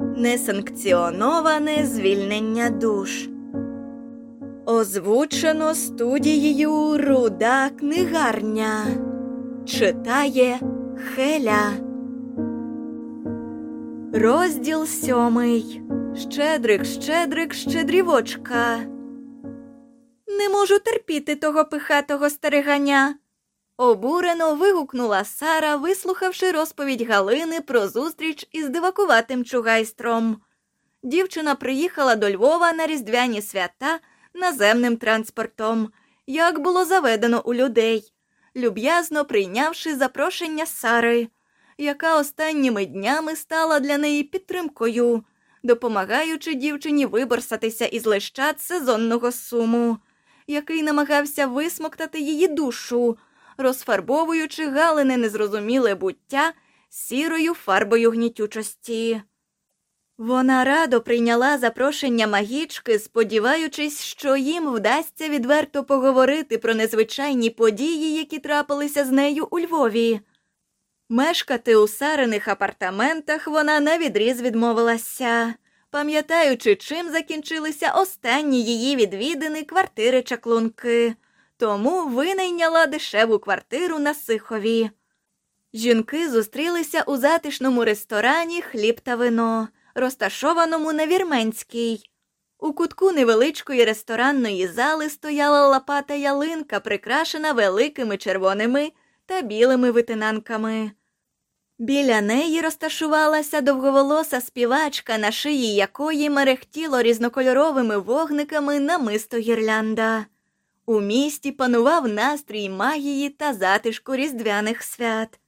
Несанкціоноване звільнення душ. Озвучено студією Руда книгарня. Читає Хеля. Розділ сьомий. Щедрик, щедрик, щедрівочка. Не можу терпіти того пихатого стереганя. Обурено вигукнула Сара, вислухавши розповідь Галини про зустріч із дивакуватим чугайстром. Дівчина приїхала до Львова на різдвяні свята наземним транспортом, як було заведено у людей, люб'язно прийнявши запрошення Сари, яка останніми днями стала для неї підтримкою, допомагаючи дівчині виборсатися із лещат сезонного суму, який намагався висмоктати її душу розфарбовуючи галине незрозуміле буття сірою фарбою гнітючості. Вона радо прийняла запрошення магічки, сподіваючись, що їм вдасться відверто поговорити про незвичайні події, які трапилися з нею у Львові. Мешкати у сарених апартаментах вона навідріз відмовилася, пам'ятаючи, чим закінчилися останні її відвідини квартири чаклунки тому винайняла дешеву квартиру на Сихові. Жінки зустрілися у затишному ресторані хліб та вино, розташованому на Вірменській. У кутку невеличкої ресторанної зали стояла лопата ялинка, прикрашена великими червоними та білими витинанками. Біля неї розташувалася довговолоса співачка, на шиї якої мерехтіло різнокольоровими вогниками намисто гірлянда. У місті панував настрій магії та затишку різдвяних свят.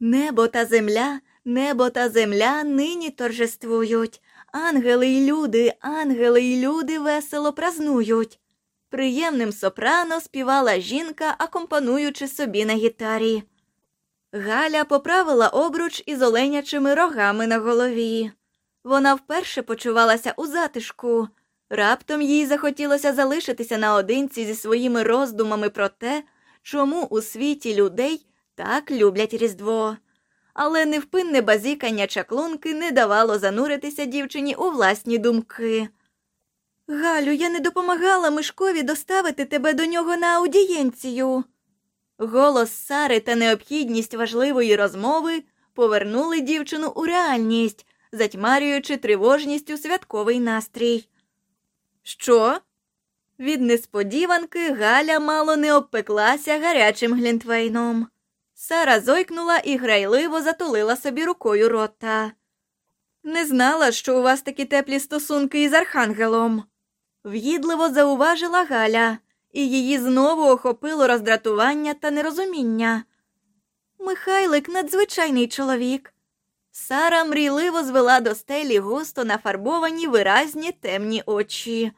Небо та земля, небо та земля нині торжествують. Ангели й люди, ангели й люди весело празнують. Приємним сопрано співала жінка, акомпануючи собі на гітарі. Галя поправила обруч із оленячими рогами на голові. Вона вперше почувалася у затишку. Раптом їй захотілося залишитися наодинці зі своїми роздумами про те, чому у світі людей так люблять Різдво. Але невпинне базікання чаклунки не давало зануритися дівчині у власні думки. Галю, я не допомагала Мишкові доставити тебе до нього на аудієнцію. Голос Сари та необхідність важливої розмови повернули дівчину у реальність, затьмарюючи тривожністю святковий настрій. Що? Від несподіванки Галя мало не обпеклася гарячим глінтвейном. Сара зойкнула і грайливо затулила собі рукою рота. Не знала, що у вас такі теплі стосунки із архангелом. В'їдливо зауважила Галя, і її знову охопило роздратування та нерозуміння. Михайлик надзвичайний чоловік. Сара мрійливо звела до стелі густо нафарбовані виразні темні очі.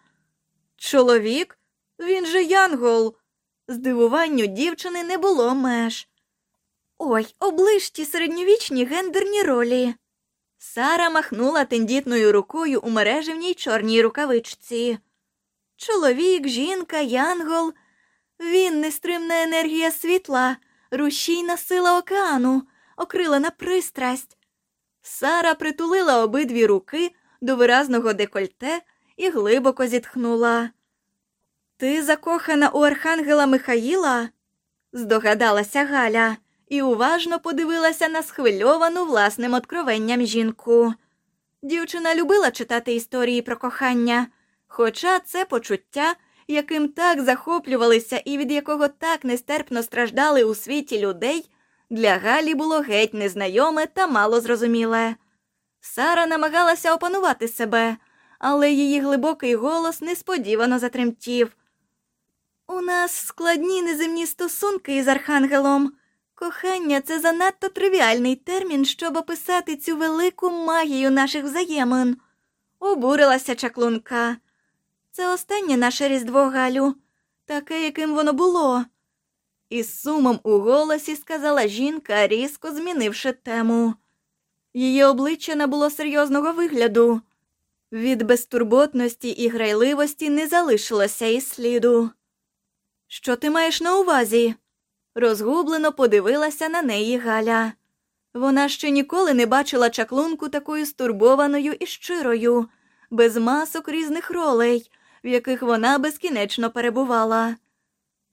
Чоловік? Він же янгол. Здивуванню дівчини не було меж. Ой, оближ ті середньовічні гендерні ролі. Сара махнула тендітною рукою у мережевній чорній рукавичці. Чоловік, жінка, янгол. Він нестримна енергія світла, рушійна сила океану, окрилена пристрасть. Сара притулила обидві руки до виразного декольте і глибоко зітхнула. Ти закохана у архангела Михаїла? здогадалася Галя і уважно подивилася на схвильовану власним откровенням жінку. Дівчина любила читати історії про кохання, хоча це почуття, яким так захоплювалися і від якого так нестерпно страждали у світі людей, для Галі було геть незнайоме та мало зрозуміле. Сара намагалася опанувати себе, але її глибокий голос несподівано затремтів. У нас складні неземні стосунки із архангелом. Кохання це занадто тривіальний термін, щоб описати цю велику магію наших взаємин. Обурилася чаклунка. Це останнє наше різдво Галю, таке, яким воно було. Із сумом у голосі сказала жінка, різко змінивши тему. Її обличчя набуло серйозного вигляду. Від безтурботності і грайливості не залишилося і сліду. Що ти маєш на увазі? Розгублено подивилася на неї Галя. Вона ще ніколи не бачила чаклунку такою стурбованою і щирою, без масок різних ролей, в яких вона безкінечно перебувала.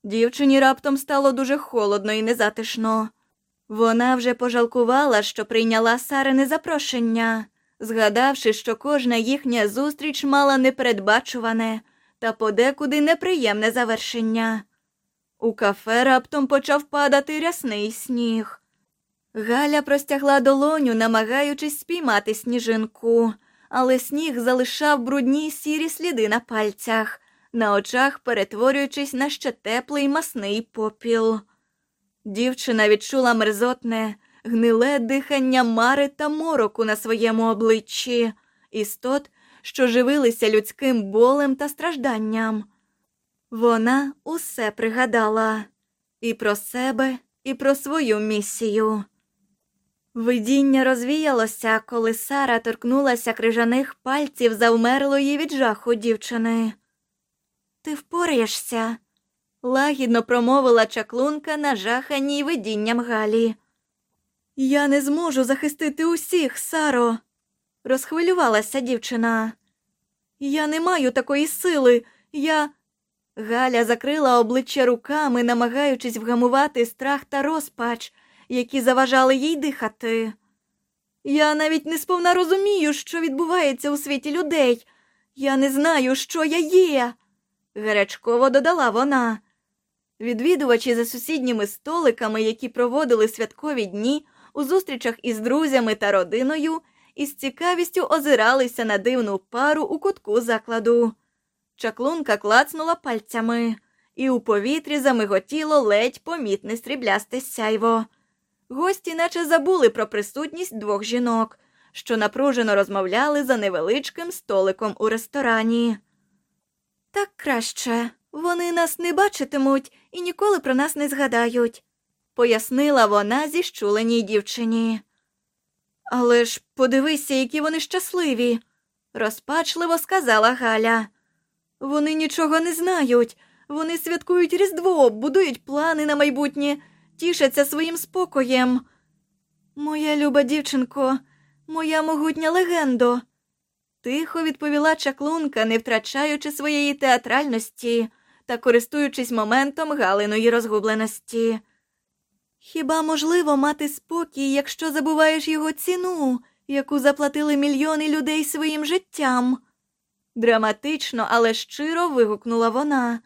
Дівчині раптом стало дуже холодно і незатишно. Вона вже пожалкувала, що прийняла Сарине запрошення, згадавши, що кожна їхня зустріч мала непередбачуване та подекуди неприємне завершення. У кафе раптом почав падати рясний сніг. Галя простягла долоню, намагаючись спіймати сніжинку, але сніг залишав брудні сірі сліди на пальцях, на очах перетворюючись на ще теплий масний попіл. Дівчина відчула мерзотне, гниле дихання мари та мороку на своєму обличчі, істот, що живилися людським болем та стражданням. Вона усе пригадала і про себе, і про свою місію. Видіння розвіялося, коли Сара торкнулася крижаних пальців завмерлої від жаху дівчини. Ти впораєшся, лагідно промовила чаклунка, нажаханій видінням Галі. Я не зможу захистити усіх, Саро, розхвилювалася дівчина. Я не маю такої сили. Я. Галя закрила обличчя руками, намагаючись вгамувати страх та розпач, які заважали їй дихати. Я навіть не сповна розумію, що відбувається у світі людей. Я не знаю, що я є, гарячково додала вона. Відвідувачі за сусідніми столиками, які проводили святкові дні у зустрічах із друзями та родиною, із цікавістю озиралися на дивну пару у кутку закладу. Чаклунка клацнула пальцями, і у повітрі замиготіло ледь помітне сріблясте сяйво. Гості наче забули про присутність двох жінок, що напружено розмовляли за невеличким столиком у ресторані. Так краще, вони нас не бачитимуть і ніколи про нас не згадають, пояснила вона зіщуленій дівчині. Але ж подивися, які вони щасливі, розпачливо сказала Галя. Вони нічого не знають. Вони святкують Різдво, будують плани на майбутнє, тішаться своїм спокоєм. Моя люба дівчинко, моя могутня легендо, тихо відповіла чаклунка, не втрачаючи своєї театральності та користуючись моментом Галиної розгубленості. Хіба можливо мати спокій, якщо забуваєш його ціну, яку заплатили мільйони людей своїм життям? Драматично, але щиро вигукнула вона.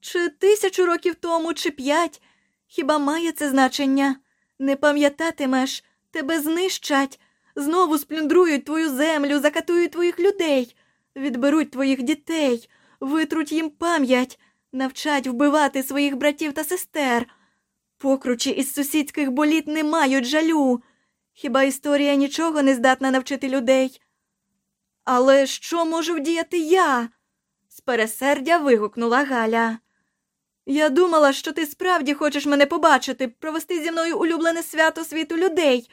Чи тисячу років тому, чи п'ять, хіба має це значення? Не пам'ятатимеш, тебе знищать, знову сплюндрують твою землю, закатують твоїх людей, відберуть твоїх дітей, витруть їм пам'ять, навчать вбивати своїх братів та сестер. Покручі із сусідських боліт не мають жалю. Хіба історія нічого не здатна навчити людей? Але що можу вдіяти я? з пересердя вигукнула Галя. Я думала, що ти справді хочеш мене побачити, провести зі мною улюблене свято світу людей,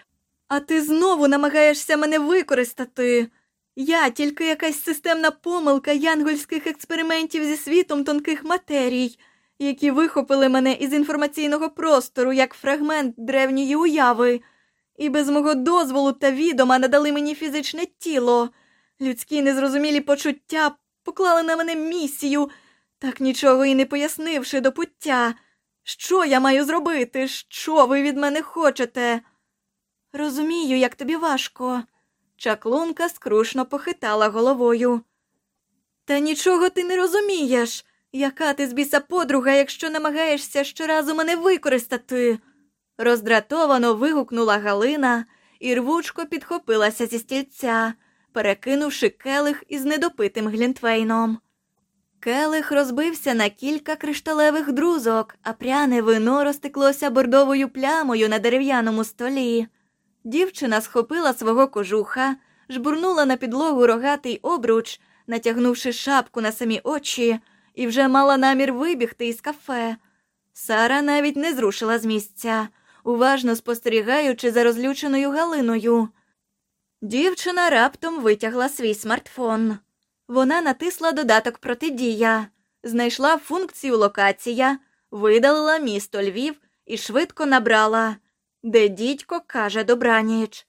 а ти знову намагаєшся мене використати. Я тільки якась системна помилка янгольських експериментів зі світом тонких матерій, які вихопили мене із інформаційного простору як фрагмент древньої уяви, і без мого дозволу та відома надали мені фізичне тіло. Людські незрозумілі почуття поклали на мене місію, так нічого і не пояснивши до пуття. Що я маю зробити? Що ви від мене хочете? Розумію, як тобі важко. Чаклунка скрушно похитала головою. Та нічого ти не розумієш. Яка ти з біса подруга, якщо намагаєшся щоразу мене використати? роздратовано вигукнула Галина і рвучко підхопилася зі стільця, перекинувши келих із недопитим глінтвейном. Келих розбився на кілька кришталевих друзок, а пряне вино розтеклося бордовою плямою на дерев'яному столі. Дівчина схопила свого кожуха, жбурнула на підлогу рогатий обруч, натягнувши шапку на самі очі, і вже мала намір вибігти із кафе. Сара навіть не зрушила з місця, уважно спостерігаючи за розлюченою Галиною. Дівчина раптом витягла свій смартфон. Вона натисла додаток протидія, знайшла функцію локація, видалила місто Львів і швидко набрала, де дідько каже добраніч.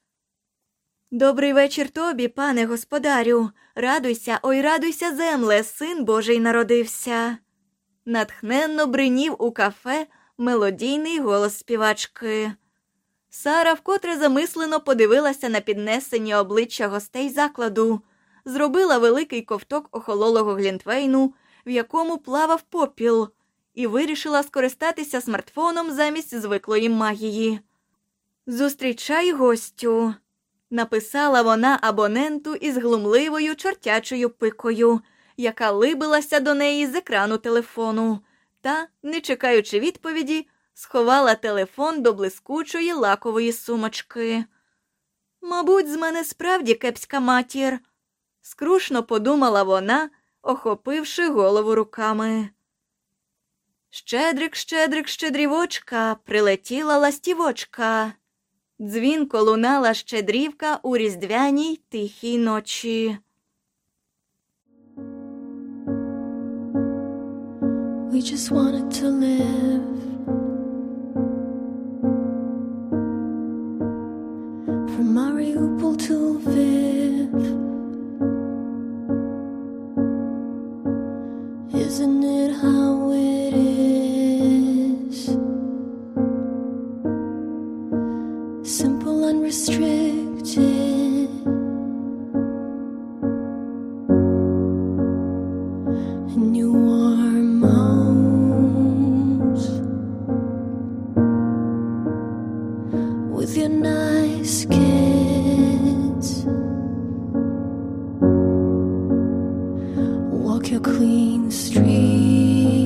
Добрий вечір тобі, пане господарю. Радуйся, ой, радуйся, земле, син Божий народився. Натхненно бринів у кафе мелодійний голос співачки. Сара вкотре замислено подивилася на піднесені обличчя гостей закладу, зробила великий ковток охололого глінтвейну, в якому плавав попіл, і вирішила скористатися смартфоном замість звиклої магії. Зустрічай гостю, написала вона абоненту із глумливою чортячою пикою, яка либилася до неї з екрану телефону, та, не чекаючи відповіді, сховала телефон до блискучої лакової сумочки. Мабуть, з мене справді кепська матір, скрушно подумала вона, охопивши голову руками. Щедрик, щедрик, щедрівочка, прилетіла ластівочка. Дзвінко лунала щедрівка у різдвяній тихій ночі. We just wanted to live. From Mariupol to Lviv. Isn't it how your clean streets.